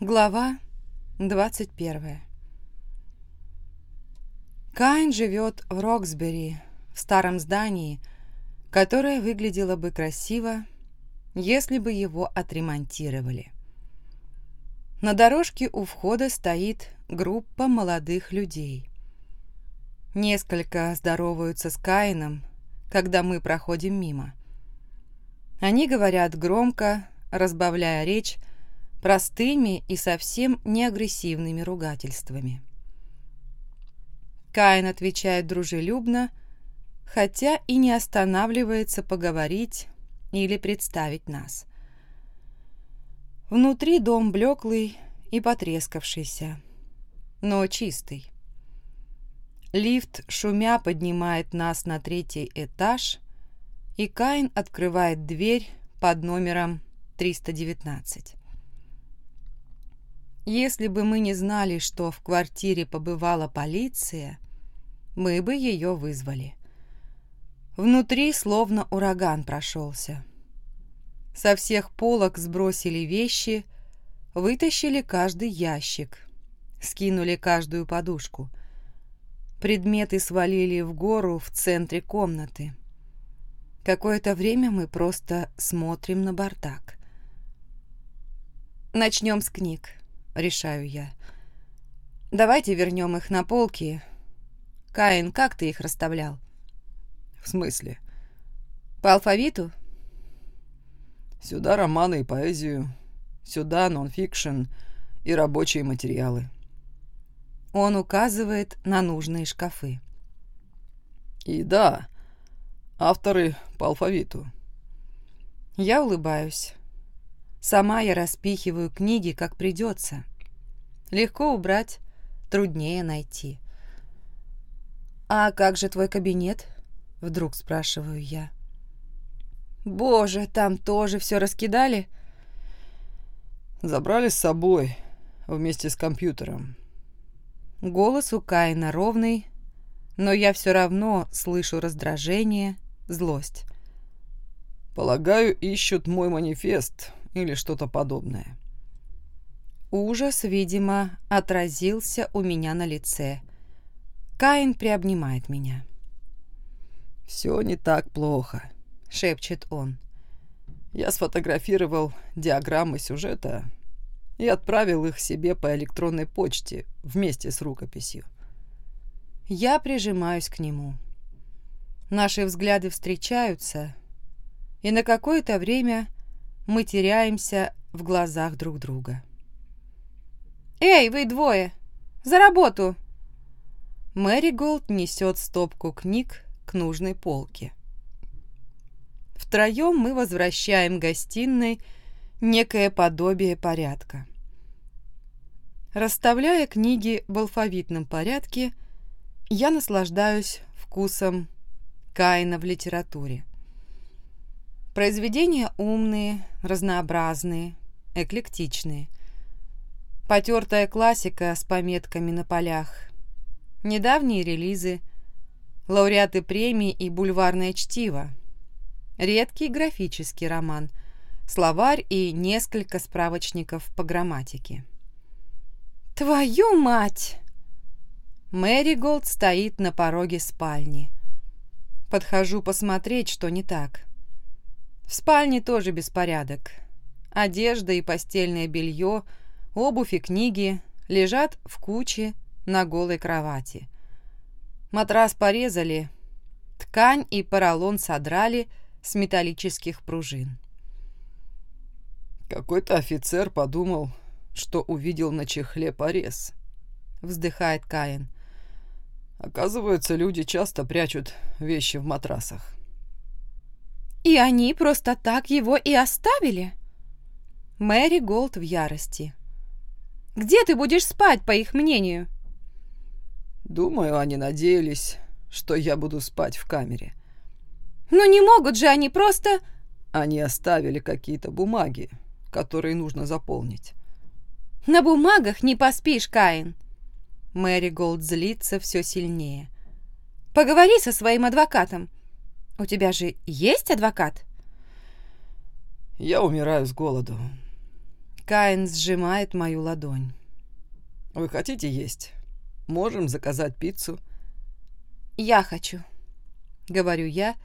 Глава 21 Кайн живет в Роксбери, в старом здании, которое выглядело бы красиво, если бы его отремонтировали. На дорожке у входа стоит группа молодых людей. Несколько здороваются с Каином, когда мы проходим мимо. Они говорят громко, разбавляя речь, простыми и совсем не агрессивными ругательствами. Каин отвечает дружелюбно, хотя и не останавливается поговорить или представить нас. Внутри дом блеклый и потрескавшийся, но чистый. Лифт, шумя, поднимает нас на третий этаж, и Каин открывает дверь под номером 319. Если бы мы не знали, что в квартире побывала полиция, мы бы ее вызвали. Внутри словно ураган прошелся. Со всех полок сбросили вещи, вытащили каждый ящик, скинули каждую подушку. Предметы свалили в гору в центре комнаты. Какое-то время мы просто смотрим на бардак. Начнем с книг решаю я. Давайте вернем их на полки. Каин, как ты их расставлял? В смысле? По алфавиту? Сюда романы и поэзию, сюда нонфикшн и рабочие материалы. Он указывает на нужные шкафы. И да, авторы по алфавиту. Я улыбаюсь. Сама я распихиваю книги, как придется. Легко убрать, труднее найти. «А как же твой кабинет?» — вдруг спрашиваю я. «Боже, там тоже все раскидали?» «Забрали с собой вместе с компьютером». Голос у Каина ровный, но я все равно слышу раздражение, злость. «Полагаю, ищут мой манифест или что-то подобное. Ужас, видимо, отразился у меня на лице. Каин приобнимает меня. «Все не так плохо», — шепчет он. «Я сфотографировал диаграммы сюжета и отправил их себе по электронной почте вместе с рукописью. Я прижимаюсь к нему. Наши взгляды встречаются, и на какое-то время мы теряемся в глазах друг друга. «Эй, вы двое! За работу!» Мэри Голд несет стопку книг к нужной полке. Втроем мы возвращаем гостиной некое подобие порядка. Расставляя книги в алфавитном порядке, я наслаждаюсь вкусом Каина в литературе. Произведения умные, разнообразные, эклектичные. Потертая классика с пометками на полях. Недавние релизы. Лауреаты премий и бульварное чтиво. Редкий графический роман. Словарь и несколько справочников по грамматике. «Твою мать!» Мэри Голд стоит на пороге спальни. Подхожу посмотреть, что не так. В спальне тоже беспорядок. Одежда и постельное белье, обувь и книги лежат в куче на голой кровати. Матрас порезали, ткань и поролон содрали с металлических пружин. «Какой-то офицер подумал, что увидел на чехле порез», — вздыхает Каин. «Оказывается, люди часто прячут вещи в матрасах». И они просто так его и оставили? Мэри Голд в ярости. Где ты будешь спать, по их мнению? Думаю, они надеялись, что я буду спать в камере. Но не могут же они просто... Они оставили какие-то бумаги, которые нужно заполнить. На бумагах не поспишь, Каин. Мэри Голд злится все сильнее. Поговори со своим адвокатом. У тебя же есть адвокат? Я умираю с голоду. Каин сжимает мою ладонь. «Вы хотите есть? Можем заказать пиццу». «Я хочу», — говорю я,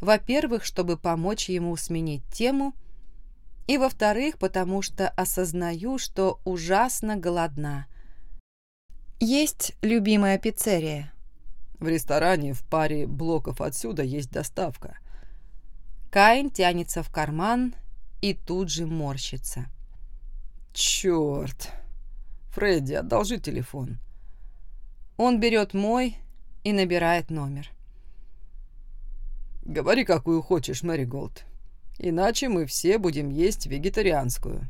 во-первых, чтобы помочь ему сменить тему, и во-вторых, потому что осознаю, что ужасно голодна. Есть любимая пиццерия. В ресторане в паре блоков отсюда есть доставка. Каин тянется в карман и тут же морщится. Черт! Фредди, одолжи телефон. Он берет мой и набирает номер. Говори, какую хочешь, Мэри Голд. Иначе мы все будем есть вегетарианскую.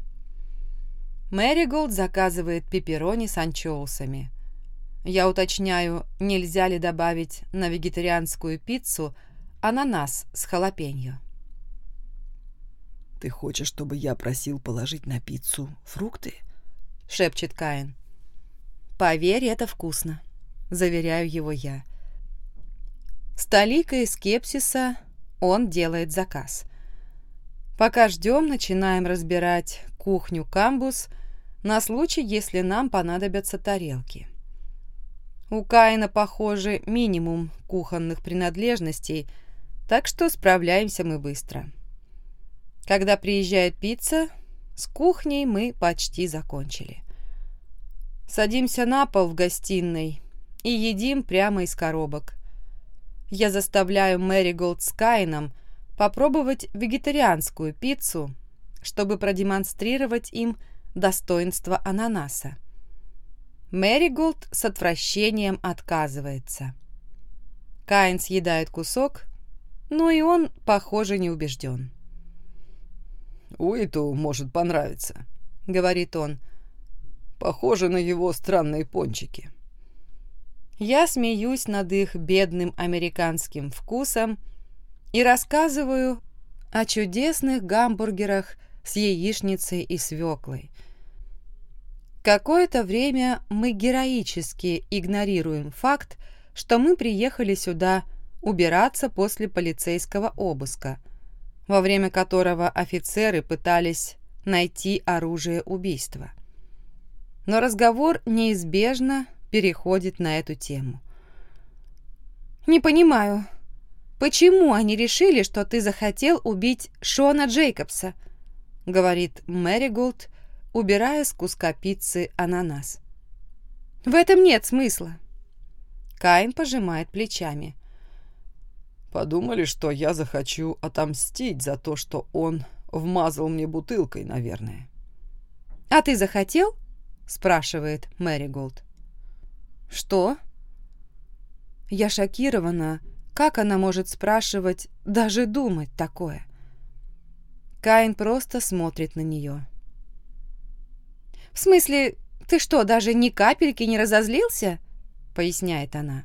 Мэри Голд заказывает пепперони с анчоусами. Я уточняю, нельзя ли добавить на вегетарианскую пиццу ананас с халапеньо. «Ты хочешь, чтобы я просил положить на пиццу фрукты?» — шепчет Каин. «Поверь, это вкусно», — заверяю его я. С толикой скепсиса он делает заказ. Пока ждем, начинаем разбирать кухню камбус на случай, если нам понадобятся тарелки. У Каина, похоже, минимум кухонных принадлежностей, так что справляемся мы быстро. Когда приезжает пицца, с кухней мы почти закончили. Садимся на пол в гостиной и едим прямо из коробок я заставляю Мэри Голд с Кайном попробовать вегетарианскую пиццу, чтобы продемонстрировать им достоинство ананаса. Мэри Голд с отвращением отказывается. Кайн съедает кусок, но и он, похоже, не убежден. «Уиту может понравиться», — говорит он. «Похоже на его странные пончики». Я смеюсь над их бедным американским вкусом и рассказываю о чудесных гамбургерах с яичницей и свеклой. Какое-то время мы героически игнорируем факт, что мы приехали сюда убираться после полицейского обыска, во время которого офицеры пытались найти оружие убийства. Но разговор неизбежно переходит на эту тему. «Не понимаю, почему они решили, что ты захотел убить Шона Джейкобса?» — говорит Мэри Голд, убирая с куска пиццы ананас. «В этом нет смысла». Каин пожимает плечами. «Подумали, что я захочу отомстить за то, что он вмазал мне бутылкой, наверное». «А ты захотел?» — спрашивает Мэри Голд. «Что?» Я шокирована, как она может спрашивать, даже думать такое. Каин просто смотрит на нее. «В смысле, ты что, даже ни капельки не разозлился?» — поясняет она.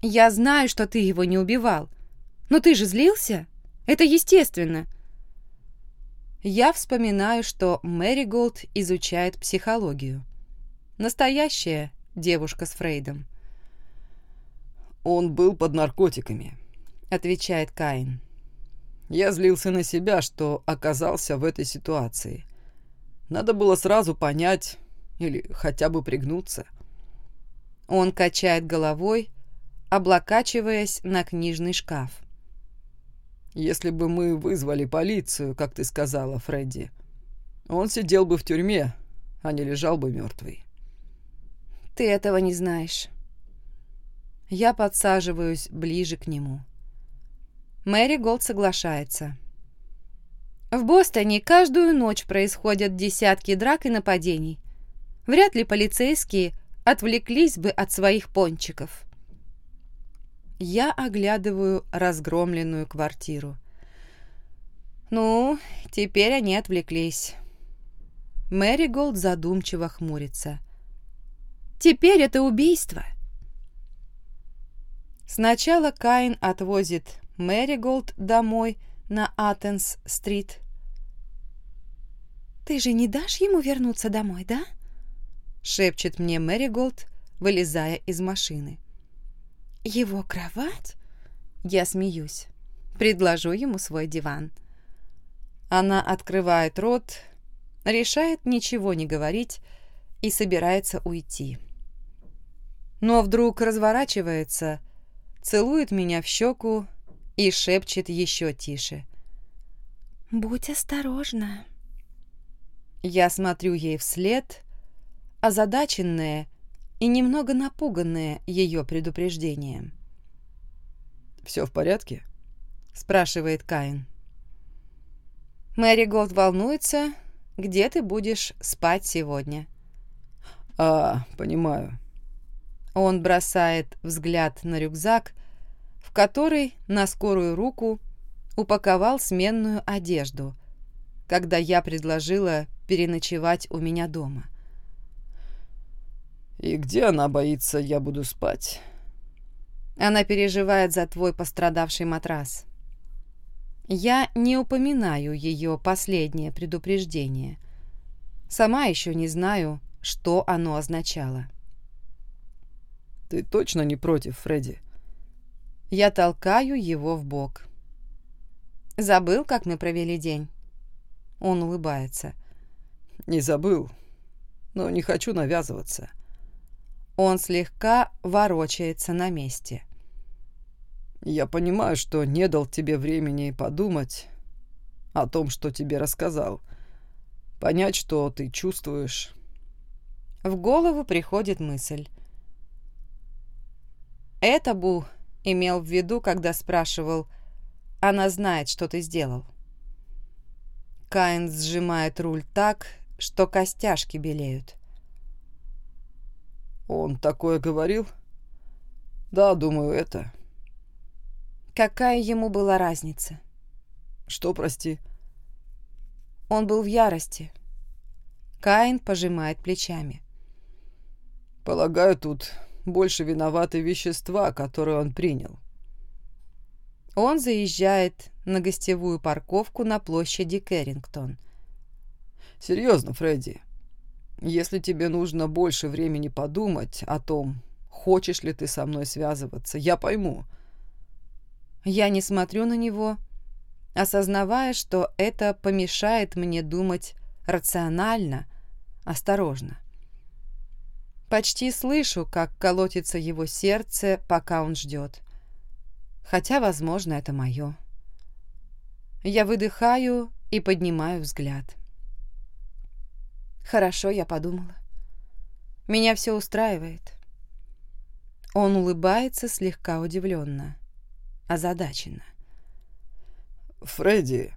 «Я знаю, что ты его не убивал. Но ты же злился? Это естественно». Я вспоминаю, что Мэри Голд изучает психологию. Настоящая девушка с Фрейдом. «Он был под наркотиками», — отвечает Каин. «Я злился на себя, что оказался в этой ситуации. Надо было сразу понять или хотя бы пригнуться». Он качает головой, облокачиваясь на книжный шкаф. «Если бы мы вызвали полицию, как ты сказала, Фредди, он сидел бы в тюрьме, а не лежал бы мертвый. Ты этого не знаешь. Я подсаживаюсь ближе к нему. Мэри Голд соглашается. В Бостоне каждую ночь происходят десятки драк и нападений. Вряд ли полицейские отвлеклись бы от своих пончиков. Я оглядываю разгромленную квартиру. Ну, теперь они отвлеклись. Мэри Голд задумчиво хмурится. — Теперь это убийство. Сначала Каин отвозит Мэри Голд домой на Аттенс-стрит. «Ты же не дашь ему вернуться домой, да?» — шепчет мне Мэри Голд, вылезая из машины. «Его кровать?» Я смеюсь. Предложу ему свой диван. Она открывает рот решает ничего не говорить и собирается уйти. Но вдруг разворачивается, целует меня в щеку и шепчет еще тише. «Будь осторожна». Я смотрю ей вслед, озадаченная и немного напуганная ее предупреждением. «Все в порядке?» — спрашивает Каин. Мэри Голд волнуется, где ты будешь спать сегодня. «А, понимаю». Он бросает взгляд на рюкзак, в который на скорую руку упаковал сменную одежду, когда я предложила переночевать у меня дома. «И где она боится, я буду спать?» Она переживает за твой пострадавший матрас. Я не упоминаю ее последнее предупреждение. Сама еще не знаю, что оно означало. «Ты точно не против, Фредди?» Я толкаю его в бок. «Забыл, как мы провели день?» Он улыбается. «Не забыл, но не хочу навязываться». Он слегка ворочается на месте. «Я понимаю, что не дал тебе времени подумать о том, что тебе рассказал. Понять, что ты чувствуешь». В голову приходит мысль. Это Бу имел в виду, когда спрашивал, «Она знает, что ты сделал». Каин сжимает руль так, что костяшки белеют. «Он такое говорил?» «Да, думаю, это». Какая ему была разница? «Что, прости?» Он был в ярости. Каин пожимает плечами. Полагаю, тут больше виноваты вещества, которые он принял. Он заезжает на гостевую парковку на площади Кэррингтон. Серьезно, Фредди, если тебе нужно больше времени подумать о том, хочешь ли ты со мной связываться, я пойму. Я не смотрю на него, осознавая, что это помешает мне думать рационально, осторожно. Почти слышу, как колотится его сердце, пока он ждет. Хотя, возможно, это мое. Я выдыхаю и поднимаю взгляд. Хорошо, я подумала. Меня все устраивает. Он улыбается слегка удивленно, озадаченно. «Фредди...»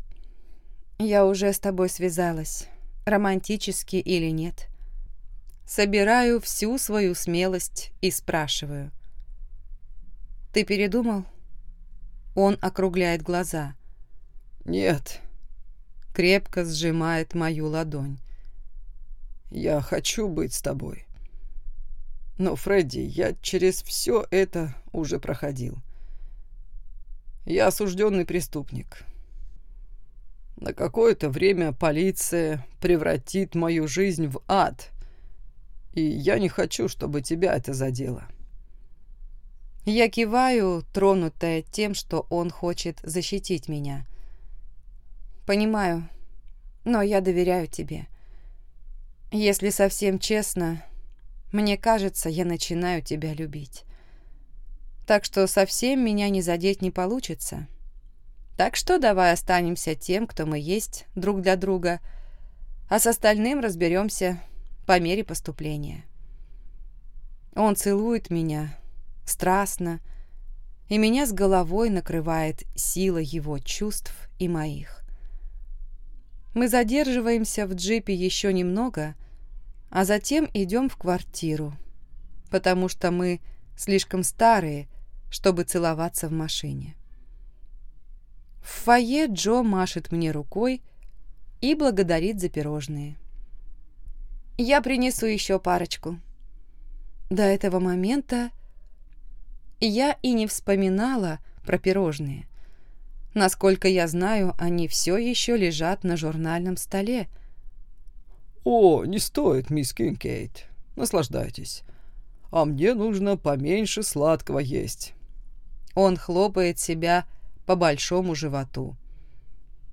«Я уже с тобой связалась, романтически или нет. Собираю всю свою смелость и спрашиваю. «Ты передумал?» Он округляет глаза. «Нет». Крепко сжимает мою ладонь. «Я хочу быть с тобой. Но, Фредди, я через все это уже проходил. Я осужденный преступник. На какое-то время полиция превратит мою жизнь в ад, и я не хочу, чтобы тебя это задело. Я киваю, тронутая тем, что он хочет защитить меня. Понимаю, но я доверяю тебе. Если совсем честно, мне кажется, я начинаю тебя любить. Так что совсем меня не задеть не получится. Так что давай останемся тем, кто мы есть друг для друга, а с остальным разберемся по мере поступления. Он целует меня страстно, и меня с головой накрывает сила его чувств и моих. Мы задерживаемся в джипе еще немного, а затем идем в квартиру, потому что мы слишком старые, чтобы целоваться в машине. В фойе Джо машет мне рукой и благодарит за пирожные. Я принесу еще парочку. До этого момента я и не вспоминала про пирожные. Насколько я знаю, они все еще лежат на журнальном столе. «О, не стоит, мисс Кинкейт. Наслаждайтесь. А мне нужно поменьше сладкого есть». Он хлопает себя по большому животу.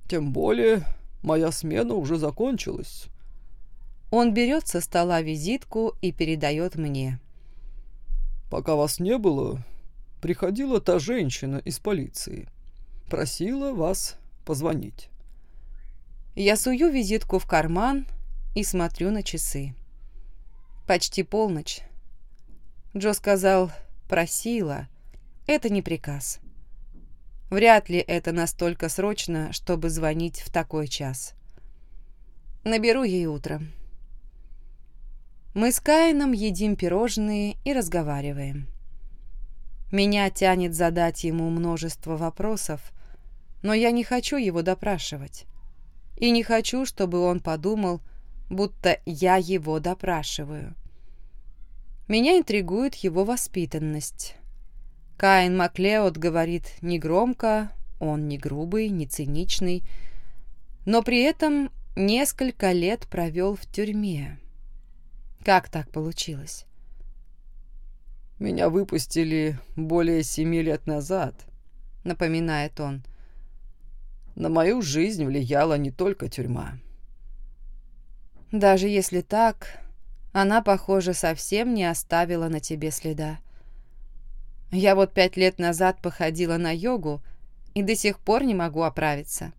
«Тем более моя смена уже закончилась. Он берет со стола визитку и передает мне. «Пока вас не было, приходила та женщина из полиции. Просила вас позвонить». Я сую визитку в карман и смотрю на часы. Почти полночь. Джо сказал «просила». Это не приказ. Вряд ли это настолько срочно, чтобы звонить в такой час. Наберу ей утром. Мы с Каином едим пирожные и разговариваем. Меня тянет задать ему множество вопросов, но я не хочу его допрашивать. И не хочу, чтобы он подумал, будто я его допрашиваю. Меня интригует его воспитанность. Каин Маклеод говорит негромко, он не грубый, не циничный, но при этом несколько лет провел в тюрьме. Как так получилось? «Меня выпустили более семи лет назад», — напоминает он. «На мою жизнь влияла не только тюрьма». «Даже если так, она, похоже, совсем не оставила на тебе следа. Я вот пять лет назад походила на йогу и до сих пор не могу оправиться».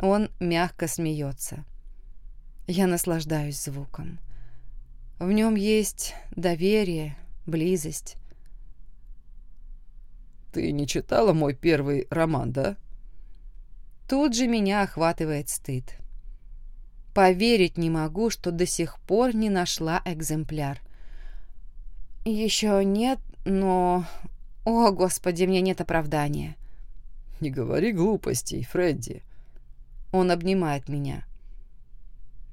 Он мягко смеется. Я наслаждаюсь звуком. В нем есть доверие, близость. «Ты не читала мой первый роман, да?» Тут же меня охватывает стыд. Поверить не могу, что до сих пор не нашла экземпляр. Еще нет, но... О, Господи, мне нет оправдания. «Не говори глупостей, Фредди». Он обнимает меня.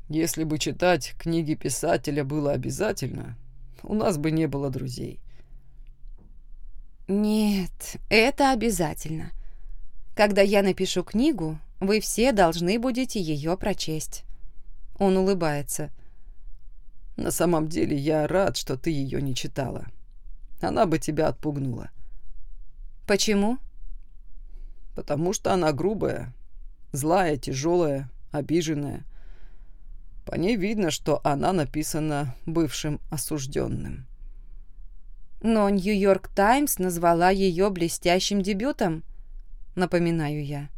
Если бы читать книги писателя было обязательно, у нас бы не было друзей. Нет, это обязательно. Когда я напишу книгу, вы все должны будете ее прочесть. Он улыбается. На самом деле я рад, что ты ее не читала. Она бы тебя отпугнула. Почему? Потому что она грубая, злая, тяжелая, обиженная. По ней видно, что она написана бывшим осужденным. Но Нью-Йорк Таймс назвала ее блестящим дебютом, напоминаю я.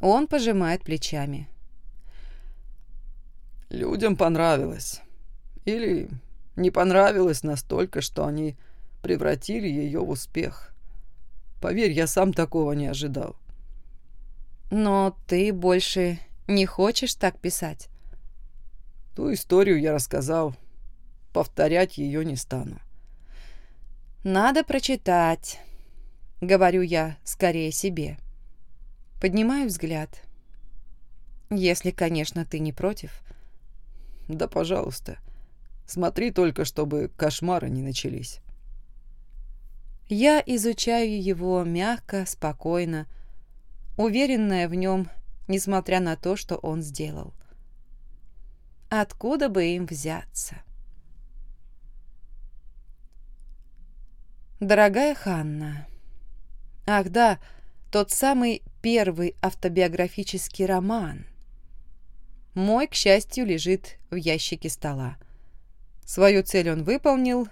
Он пожимает плечами. Людям понравилось. Или не понравилось настолько, что они превратили ее в успех. Поверь, я сам такого не ожидал. Но ты больше не хочешь так писать? Ту историю я рассказал. Повторять ее не стану. Надо прочитать, говорю я скорее себе. Поднимаю взгляд. Если, конечно, ты не против. Да, пожалуйста. Смотри только, чтобы кошмары не начались. Я изучаю его мягко, спокойно, уверенная в нем, несмотря на то, что он сделал. Откуда бы им взяться? Дорогая Ханна. Ах да, тот самый первый автобиографический роман. Мой, к счастью, лежит в ящике стола. Свою цель он выполнил,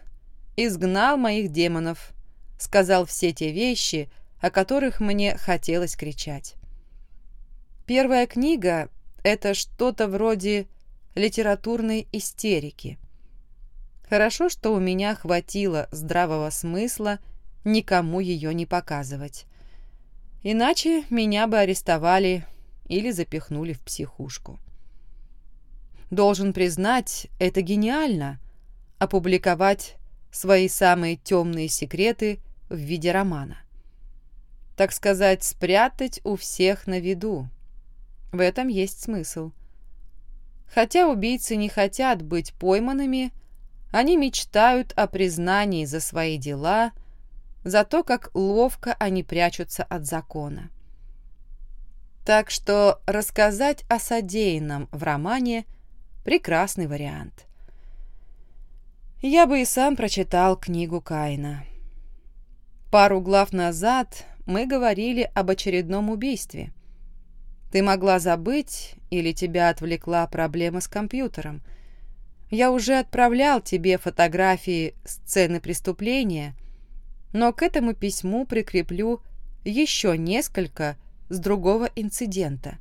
изгнал моих демонов, сказал все те вещи, о которых мне хотелось кричать. Первая книга — это что-то вроде литературной истерики. Хорошо, что у меня хватило здравого смысла никому ее не показывать. Иначе меня бы арестовали или запихнули в психушку. Должен признать, это гениально — опубликовать свои самые темные секреты в виде романа. Так сказать, спрятать у всех на виду. В этом есть смысл — Хотя убийцы не хотят быть пойманными, они мечтают о признании за свои дела, за то, как ловко они прячутся от закона. Так что рассказать о содеянном в романе – прекрасный вариант. Я бы и сам прочитал книгу Каина. Пару глав назад мы говорили об очередном убийстве. Ты могла забыть или тебя отвлекла проблема с компьютером. Я уже отправлял тебе фотографии сцены преступления, но к этому письму прикреплю еще несколько с другого инцидента.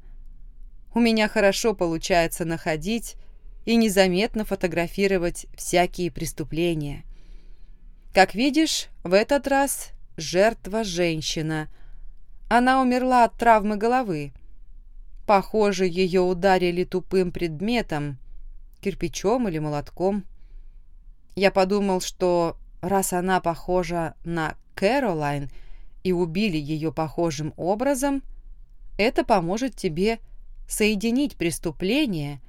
У меня хорошо получается находить и незаметно фотографировать всякие преступления. Как видишь, в этот раз жертва женщина. Она умерла от травмы головы. Похоже, ее ударили тупым предметом, кирпичом или молотком. Я подумал, что раз она похожа на Кэролайн и убили ее похожим образом, это поможет тебе соединить преступление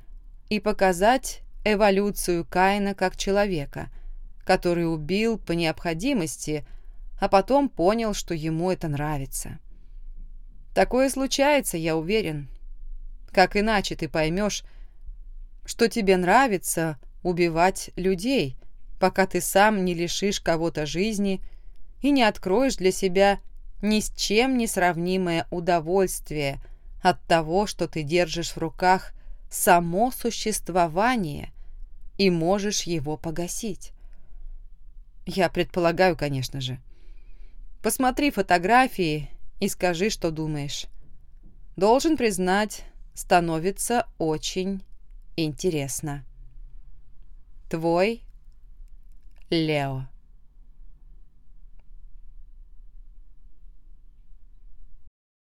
и показать эволюцию Каина как человека, который убил по необходимости, а потом понял, что ему это нравится. Такое случается, я уверен. Как иначе ты поймешь, что тебе нравится убивать людей, пока ты сам не лишишь кого-то жизни и не откроешь для себя ни с чем не сравнимое удовольствие от того, что ты держишь в руках само существование и можешь его погасить. Я предполагаю, конечно же. Посмотри фотографии и скажи, что думаешь. Должен признать, становится очень интересно. Твой Лео